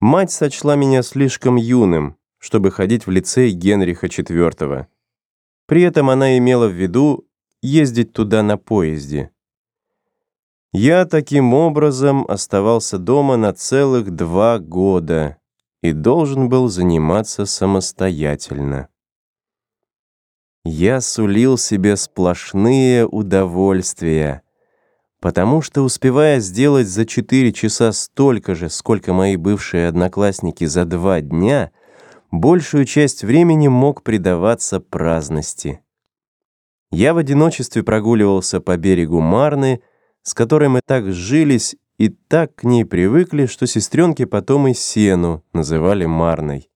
Мать сочла меня слишком юным, чтобы ходить в лицей Генриха IV. При этом она имела в виду ездить туда на поезде. Я таким образом оставался дома на целых два года и должен был заниматься самостоятельно. Я сулил себе сплошные удовольствия — потому что, успевая сделать за 4 часа столько же, сколько мои бывшие одноклассники за 2 дня, большую часть времени мог предаваться праздности. Я в одиночестве прогуливался по берегу Марны, с которой мы так сжились и так к ней привыкли, что сестренки потом и Сену называли Марной.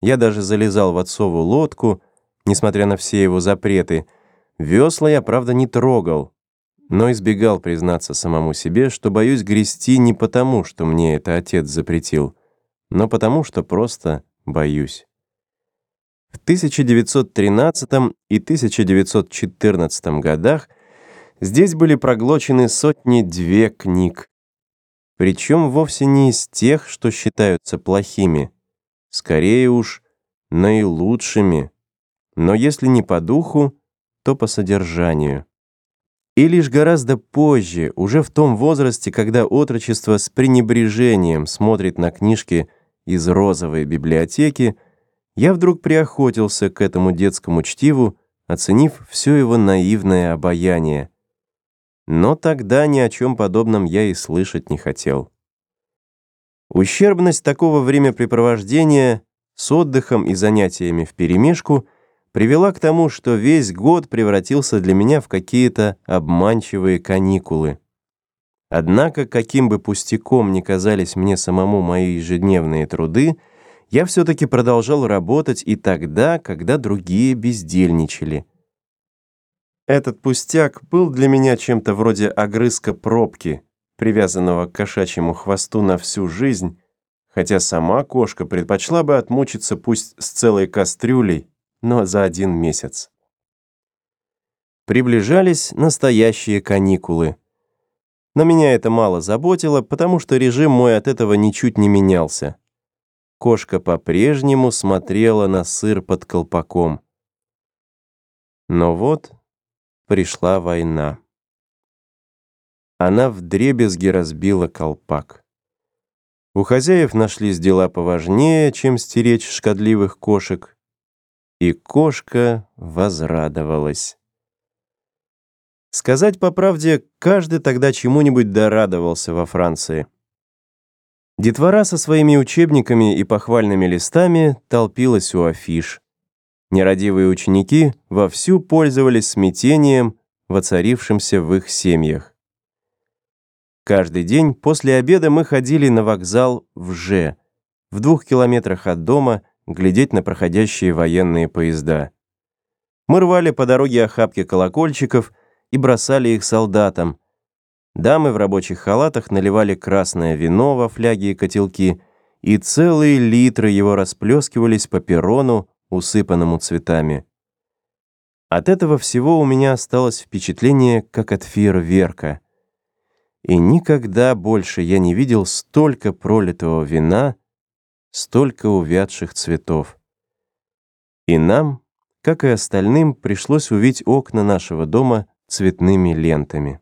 Я даже залезал в отцову лодку, несмотря на все его запреты. Весла я, правда, не трогал — но избегал признаться самому себе, что боюсь грести не потому, что мне это отец запретил, но потому, что просто боюсь. В 1913 и 1914 годах здесь были проглочены сотни-две книг, причем вовсе не из тех, что считаются плохими, скорее уж наилучшими, но если не по духу, то по содержанию и лишь гораздо позже, уже в том возрасте, когда отрочество с пренебрежением смотрит на книжки из розовой библиотеки, я вдруг приохотился к этому детскому чтиву, оценив все его наивное обаяние. Но тогда ни о чем подобном я и слышать не хотел. Ущербность такого времяпрепровождения с отдыхом и занятиями вперемешку — привела к тому, что весь год превратился для меня в какие-то обманчивые каникулы. Однако, каким бы пустяком ни казались мне самому мои ежедневные труды, я все-таки продолжал работать и тогда, когда другие бездельничали. Этот пустяк был для меня чем-то вроде огрызка пробки, привязанного к кошачьему хвосту на всю жизнь, хотя сама кошка предпочла бы отмучиться пусть с целой кастрюлей, но за один месяц. Приближались настоящие каникулы. Но меня это мало заботило, потому что режим мой от этого ничуть не менялся. Кошка по-прежнему смотрела на сыр под колпаком. Но вот пришла война. Она вдребезги разбила колпак. У хозяев нашлись дела поважнее, чем стеречь шкодливых кошек — и кошка возрадовалась. Сказать по правде, каждый тогда чему-нибудь дорадовался во Франции. Детвора со своими учебниками и похвальными листами толпилась у афиш. Нерадивые ученики вовсю пользовались смятением, воцарившимся в их семьях. Каждый день после обеда мы ходили на вокзал в Же, в двух километрах от дома – глядеть на проходящие военные поезда. Мы рвали по дороге охапки колокольчиков и бросали их солдатам. Дамы в рабочих халатах наливали красное вино во фляги и котелки, и целые литры его расплескивались по перрону, усыпанному цветами. От этого всего у меня осталось впечатление, как от фейерверка. И никогда больше я не видел столько пролитого вина — столько увядших цветов. И нам, как и остальным, пришлось увить окна нашего дома цветными лентами.